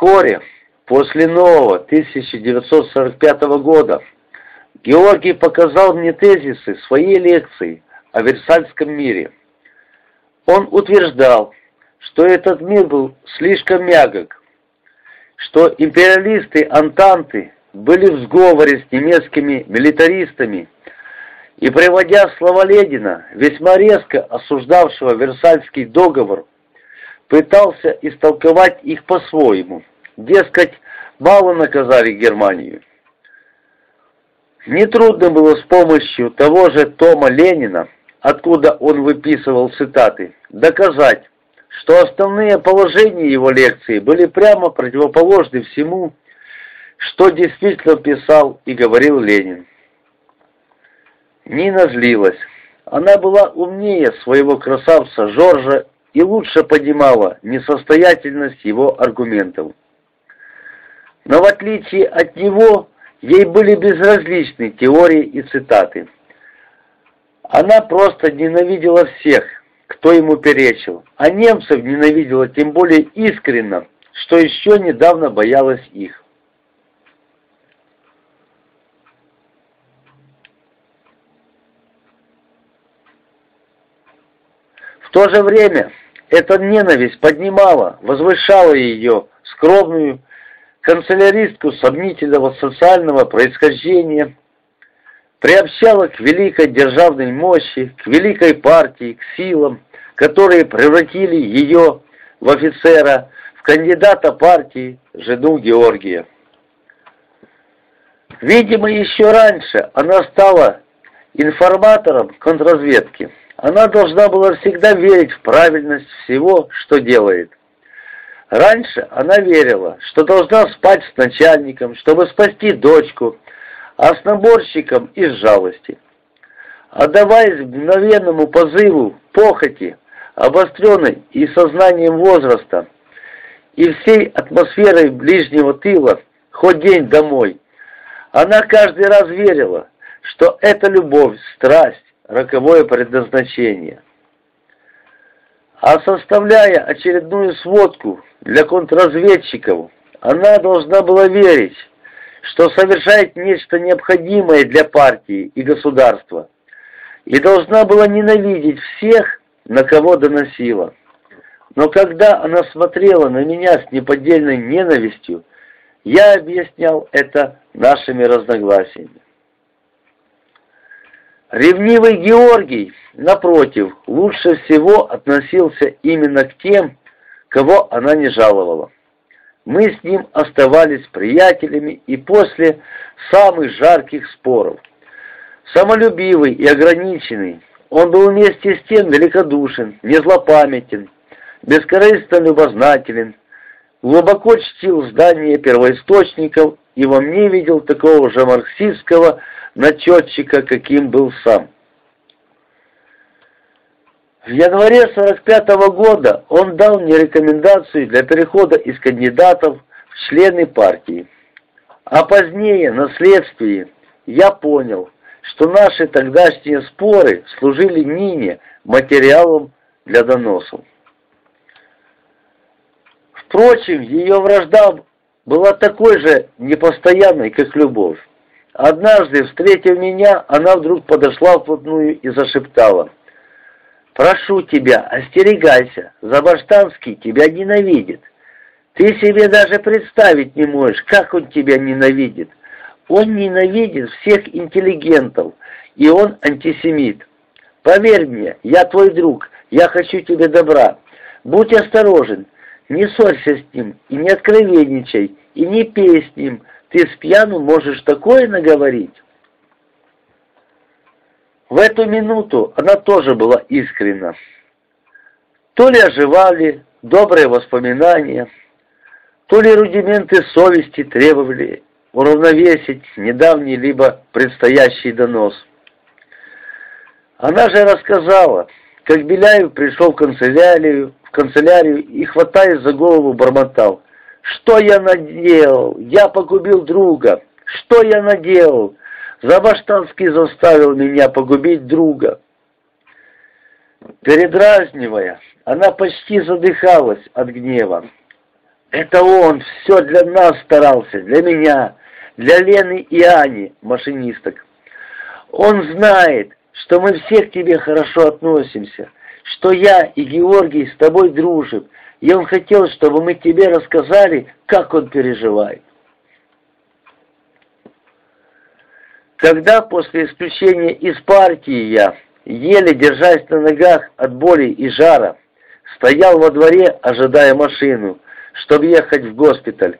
Вскоре, после нового 1945 года, Георгий показал мне тезисы своей лекции о Версальском мире. Он утверждал, что этот мир был слишком мягок, что империалисты Антанты были в сговоре с немецкими милитаристами и, приводя слова Ленина, весьма резко осуждавшего Версальский договор, пытался истолковать их по-своему. Дескать, мало наказали Германию. Нетрудно было с помощью того же Тома Ленина, откуда он выписывал цитаты, доказать, что основные положения его лекции были прямо противоположны всему, что действительно писал и говорил Ленин. Нина злилась. Она была умнее своего красавца Жоржа и лучше понимала несостоятельность его аргументов. Но в отличие от него, ей были безразличны теории и цитаты. Она просто ненавидела всех, кто ему перечил, а немцев ненавидела тем более искренно, что еще недавно боялась их. В то же время эта ненависть поднимала, возвышала ее, скромную канцеляристку сомнительного социального происхождения, приобщала к великой державной мощи, к великой партии, к силам, которые превратили ее в офицера, в кандидата партии, жену Георгия. Видимо, еще раньше она стала информатором контрразведки. Она должна была всегда верить в правильность всего, что делает. Раньше она верила, что должна спать с начальником, чтобы спасти дочку, а с наборщиком из жалости. Отдаваясь мгновенному позыву, похоти, обостренной и сознанием возраста, и всей атмосферой ближнего тыла, хоть день домой, она каждый раз верила, что это любовь, страсть, роковое предназначение. А составляя очередную сводку для контрразведчиков, она должна была верить, что совершает нечто необходимое для партии и государства, и должна была ненавидеть всех, на кого доносила. Но когда она смотрела на меня с неподдельной ненавистью, я объяснял это нашими разногласиями. Ревнивый Георгий, напротив, лучше всего относился именно к тем, кого она не жаловала. Мы с ним оставались приятелями и после самых жарких споров. Самолюбивый и ограниченный, он был вместе с тем великодушен, незлопамятен, бескорыстно любознателен, глубоко чтил здание первоисточников и во мне видел такого же марксистского начетчика, каким был сам. В январе 45 -го года он дал мне рекомендацию для перехода из кандидатов в члены партии. А позднее, на следствии, я понял, что наши тогдашние споры служили Нине материалом для доносов. Впрочем, ее вражда была такой же непостоянной, как любовь. Однажды, встретив меня, она вдруг подошла вплотную и зашептала. «Прошу тебя, остерегайся, Забаштанский тебя ненавидит. Ты себе даже представить не можешь, как он тебя ненавидит. Он ненавидит всех интеллигентов, и он антисемит. Поверь мне, я твой друг, я хочу тебе добра. Будь осторожен, не ссорься с ним и не откровенничай, и не пей с ним, ты с пьяну можешь такое наговорить. В эту минуту она тоже была искренна. То ли оживали добрые воспоминания, то ли рудименты совести требовали уравновесить недавний либо предстоящий донос. Она же рассказала, как Беляев пришел в канцелярию, в канцелярию и, хватаясь за голову, бормотал. Что я наделал? Я погубил друга. Что я наделал? Забаштанский заставил меня погубить друга. Передразнивая, она почти задыхалась от гнева. Это он все для нас старался, для меня, для Лены и Ани, машинисток. Он знает, что мы все к тебе хорошо относимся, что я и Георгий с тобой дружим, и он хотел, чтобы мы тебе рассказали, как он переживает. Когда после исключения из партии я, еле держась на ногах от боли и жара, стоял во дворе, ожидая машину, чтобы ехать в госпиталь,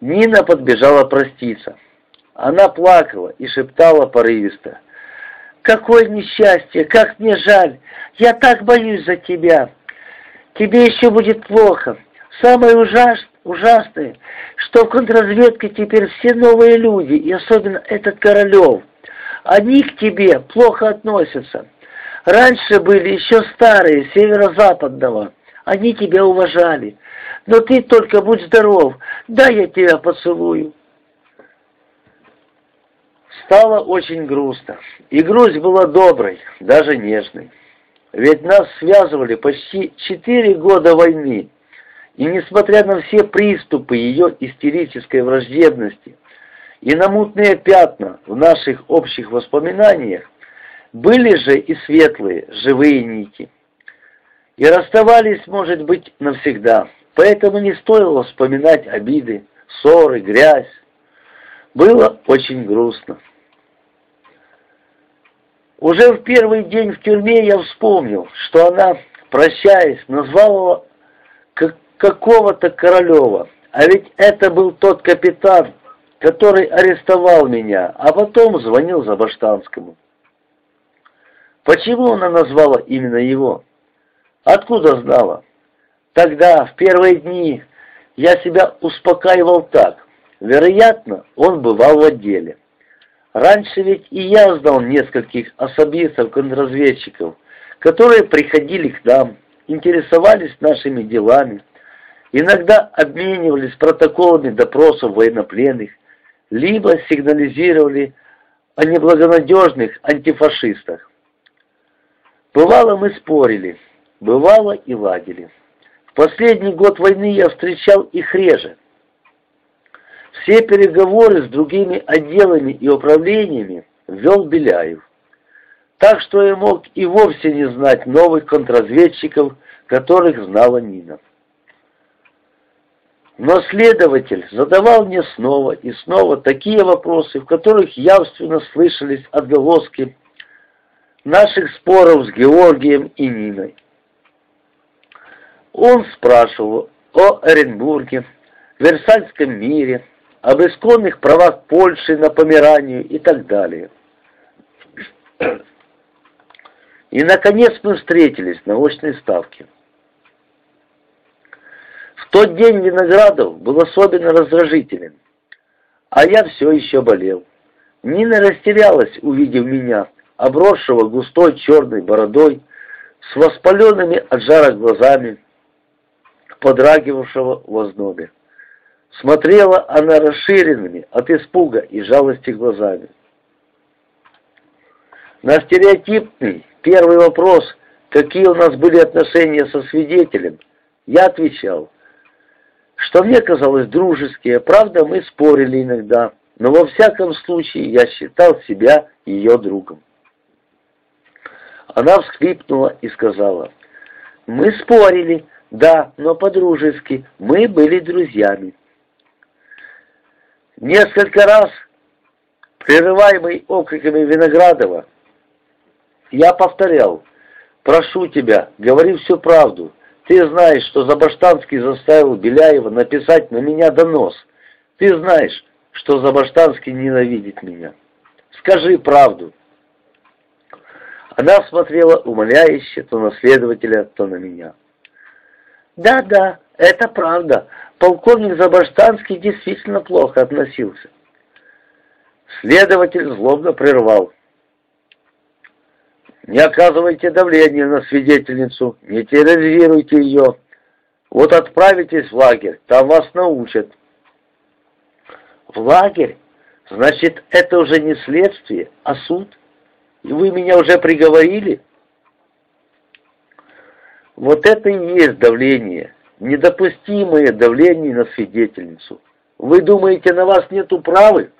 Нина подбежала проститься. Она плакала и шептала порывисто. «Какое несчастье! Как мне жаль! Я так боюсь за тебя! Тебе еще будет плохо! Самое ужас, ужасное, что в контрразведке теперь все новые люди, и особенно этот Королев. Они к тебе плохо относятся. Раньше были еще старые, северо-западного. Они тебя уважали. Но ты только будь здоров, дай я тебя поцелую. Стало очень грустно, и грусть была доброй, даже нежной. Ведь нас связывали почти четыре года войны, и несмотря на все приступы ее истерической враждебности и на мутные пятна в наших общих воспоминаниях, были же и светлые, живые нити. И расставались, может быть, навсегда. Поэтому не стоило вспоминать обиды, ссоры, грязь. Было очень грустно. Уже в первый день в тюрьме я вспомнил, что она, прощаясь, назвала какого-то Королева. А ведь это был тот капитан, который арестовал меня, а потом звонил Забаштанскому. Почему она назвала именно его? Откуда знала? Тогда, в первые дни, я себя успокаивал так. Вероятно, он бывал в отделе. Раньше ведь и я знал нескольких особистов-контрразведчиков, которые приходили к нам, интересовались нашими делами, иногда обменивались протоколами допросов военнопленных, либо сигнализировали о неблагонадежных антифашистах. Бывало, мы спорили, бывало и ладили последний год войны я встречал их реже. Все переговоры с другими отделами и управлениями вел Беляев. Так что я мог и вовсе не знать новых контрразведчиков, которых знала Нина. Но следователь задавал мне снова и снова такие вопросы, в которых явственно слышались отголоски наших споров с Георгием и Ниной. Он спрашивал о Оренбурге, Версальском мире, об исконных правах Польши на Померанию и так далее. И, наконец, мы встретились на очной ставке. В тот день Виноградов был особенно раздражителен, а я все еще болел. Нина растерялась, увидев меня, обросшего густой черной бородой, с воспаленными от жара глазами, подрагивавшего в ознобе. Смотрела она расширенными от испуга и жалости глазами. На стереотипный первый вопрос, какие у нас были отношения со свидетелем, я отвечал, что мне казалось дружеские, правда, мы спорили иногда, но во всяком случае я считал себя ее другом. Она всхлипнула и сказала, «Мы спорили, да, но по-дружески. Мы были друзьями. Несколько раз, прерываемый окриками Виноградова, я повторял, «Прошу тебя, говори всю правду. Ты знаешь, что Забаштанский заставил Беляева написать на меня донос. Ты знаешь, что Забаштанский ненавидит меня. Скажи правду». Она смотрела умоляюще то на следователя, то на меня. Да-да, это правда. Полковник Забаштанский действительно плохо относился. Следователь злобно прервал. Не оказывайте давления на свидетельницу, не терроризируйте ее. Вот отправитесь в лагерь, там вас научат. В лагерь? Значит, это уже не следствие, а суд? И вы меня уже приговорили? Вот это и есть давление. Недопустимое давление на свидетельницу. Вы думаете, на вас нету правы?